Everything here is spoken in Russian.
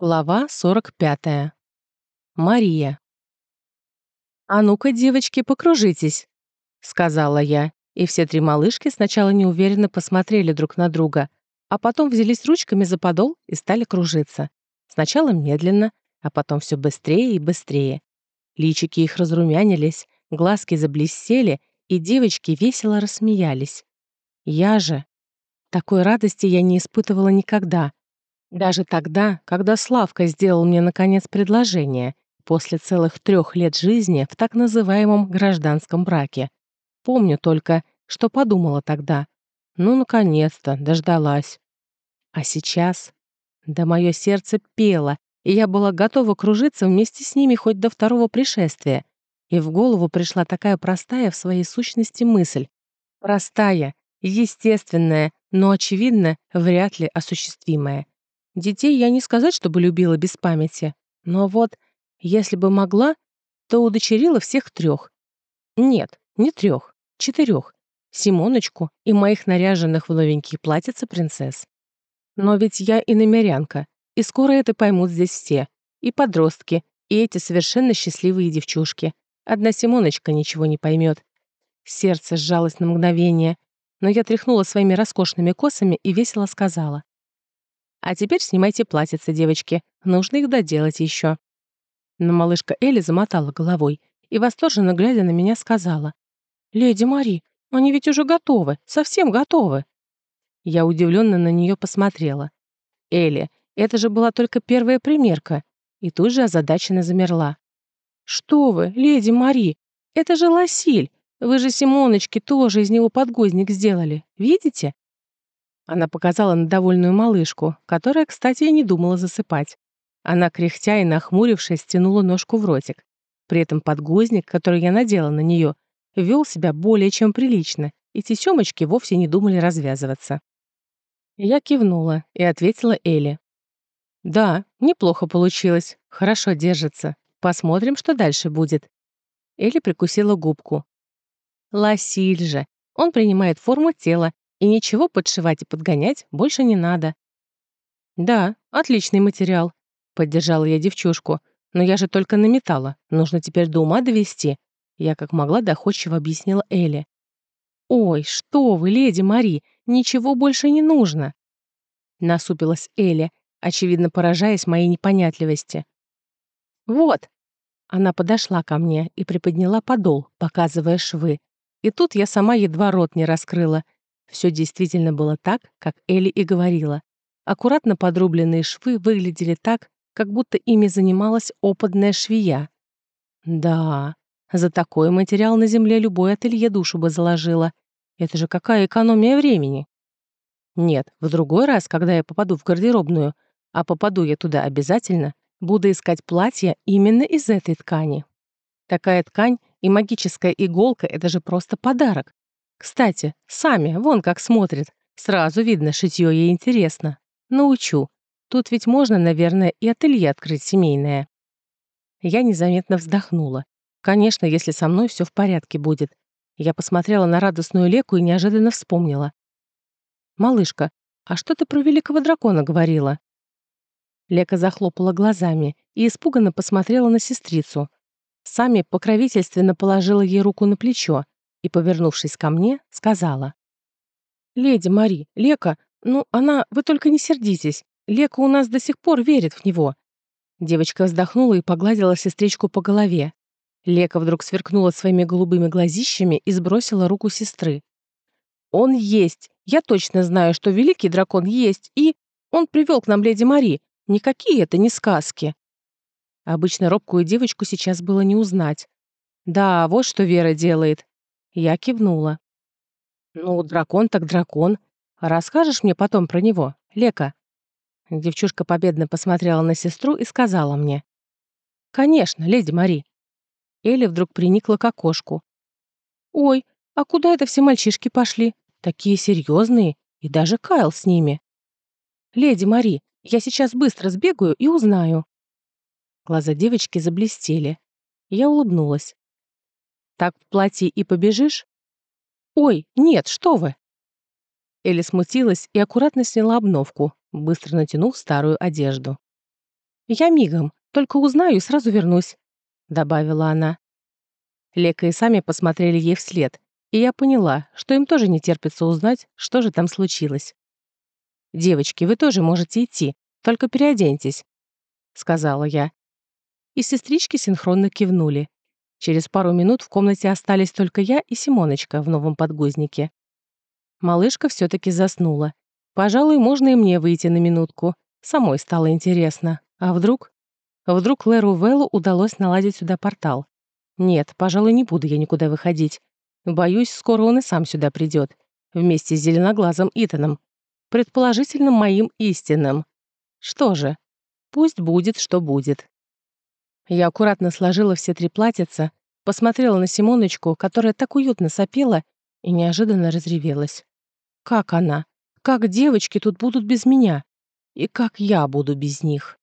Глава 45. Мария. «А ну-ка, девочки, покружитесь», — сказала я, и все три малышки сначала неуверенно посмотрели друг на друга, а потом взялись ручками за подол и стали кружиться. Сначала медленно, а потом все быстрее и быстрее. Личики их разрумянились, глазки заблестели, и девочки весело рассмеялись. Я же... Такой радости я не испытывала никогда — даже тогда, когда Славка сделал мне, наконец, предложение, после целых трех лет жизни в так называемом гражданском браке. Помню только, что подумала тогда. Ну, наконец-то, дождалась. А сейчас? Да мое сердце пело, и я была готова кружиться вместе с ними хоть до второго пришествия. И в голову пришла такая простая в своей сущности мысль. Простая, естественная, но, очевидно, вряд ли осуществимая. Детей я не сказать, чтобы любила без памяти. Но вот, если бы могла, то удочерила всех трех. Нет, не трех, четырех. Симоночку и моих наряженных в новенькие платьица принцесс. Но ведь я и намерянка, и скоро это поймут здесь все. И подростки, и эти совершенно счастливые девчушки. Одна Симоночка ничего не поймет. Сердце сжалось на мгновение, но я тряхнула своими роскошными косами и весело сказала. А теперь снимайте платьица, девочки. Нужно их доделать еще. Но малышка Элли замотала головой и, восторженно глядя на меня, сказала. «Леди Мари, они ведь уже готовы, совсем готовы». Я удивленно на нее посмотрела. «Элли, это же была только первая примерка». И тут же озадаченно замерла. «Что вы, леди Мари, это же лосиль. Вы же Симоночке тоже из него подгузник сделали. Видите? Она показала на довольную малышку, которая, кстати, и не думала засыпать. Она, кряхтя и нахмурившись, стянула ножку в ротик. При этом подгузник, который я надела на нее, вел себя более чем прилично, и тесемочки вовсе не думали развязываться. Я кивнула и ответила Элли. «Да, неплохо получилось. Хорошо держится. Посмотрим, что дальше будет». Элли прикусила губку. «Лосиль же. Он принимает форму тела и ничего подшивать и подгонять больше не надо. «Да, отличный материал», — поддержала я девчушку. «Но я же только наметала. Нужно теперь до ума довести». Я как могла доходчиво объяснила Элли. «Ой, что вы, леди Мари, ничего больше не нужно!» Насупилась Элли, очевидно поражаясь моей непонятливости. «Вот!» Она подошла ко мне и приподняла подол, показывая швы. И тут я сама едва рот не раскрыла, все действительно было так, как Элли и говорила. Аккуратно подрубленные швы выглядели так, как будто ими занималась опытная швея. Да, за такой материал на земле любой ателье душу бы заложила. Это же какая экономия времени. Нет, в другой раз, когда я попаду в гардеробную, а попаду я туда обязательно, буду искать платье именно из этой ткани. Такая ткань и магическая иголка — это же просто подарок. Кстати, сами, вон как смотрит. Сразу видно, шитьё ей интересно. Научу. Тут ведь можно, наверное, и ателье открыть семейное. Я незаметно вздохнула. Конечно, если со мной все в порядке будет. Я посмотрела на радостную Леку и неожиданно вспомнила. «Малышка, а что ты про великого дракона говорила?» Лека захлопала глазами и испуганно посмотрела на сестрицу. Сами покровительственно положила ей руку на плечо, и, повернувшись ко мне, сказала. «Леди Мари, Лека, ну, она, вы только не сердитесь. Лека у нас до сих пор верит в него». Девочка вздохнула и погладила сестричку по голове. Лека вдруг сверкнула своими голубыми глазищами и сбросила руку сестры. «Он есть! Я точно знаю, что великий дракон есть, и он привел к нам леди Мари. Никакие это не сказки!» Обычно робкую девочку сейчас было не узнать. Да, вот что Вера делает. Я кивнула. «Ну, дракон так дракон. Расскажешь мне потом про него, Лека?» Девчушка победно посмотрела на сестру и сказала мне. «Конечно, леди Мари». Элли вдруг приникла к окошку. «Ой, а куда это все мальчишки пошли? Такие серьезные, и даже Кайл с ними». «Леди Мари, я сейчас быстро сбегаю и узнаю». Глаза девочки заблестели. Я улыбнулась. Так в платье и побежишь? Ой, нет, что вы!» Элли смутилась и аккуратно сняла обновку, быстро натянув старую одежду. «Я мигом, только узнаю и сразу вернусь», — добавила она. Лека и сами посмотрели ей вслед, и я поняла, что им тоже не терпится узнать, что же там случилось. «Девочки, вы тоже можете идти, только переоденьтесь», — сказала я. И сестрички синхронно кивнули. Через пару минут в комнате остались только я и Симоночка в новом подгузнике. Малышка все таки заснула. Пожалуй, можно и мне выйти на минутку. Самой стало интересно. А вдруг? Вдруг Леру Веллу удалось наладить сюда портал. Нет, пожалуй, не буду я никуда выходить. Боюсь, скоро он и сам сюда придет, вместе с зеленоглазым Итаном, предположительно моим истинным. Что же, пусть будет, что будет. Я аккуратно сложила все три платьица, посмотрела на Симоночку, которая так уютно сопела, и неожиданно разревелась. Как она? Как девочки тут будут без меня? И как я буду без них?